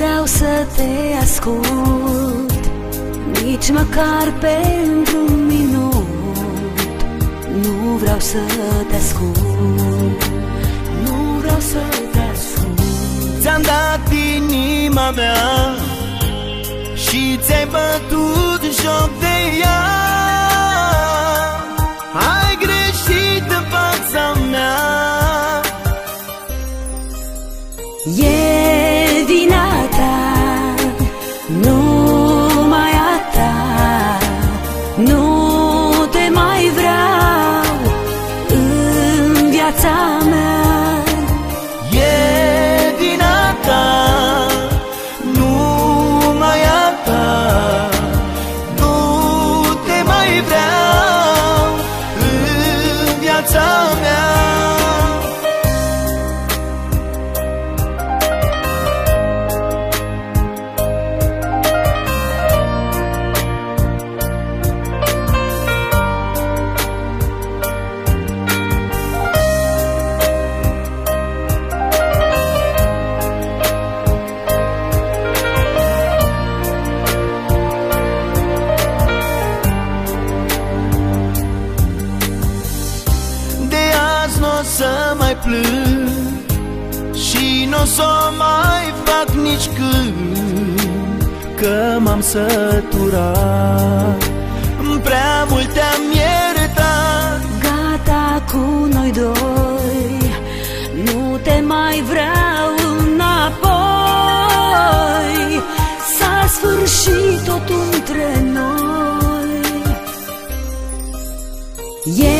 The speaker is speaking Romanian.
vreau să te ascult Nici măcar pentru un minut. Nu vreau să te ascult Nu vreau să te ascult. Ți-am dat inima mea Și ți-ai bătut joc de ea. Ai greșit în fața mea. E Nu mai plâng Și n-o să o mai fac nici când Că m-am săturat. Prea mult te-am iertat. Gata cu noi doi Nu te mai vreau înapoi. S-a sfârșit totul între noi. E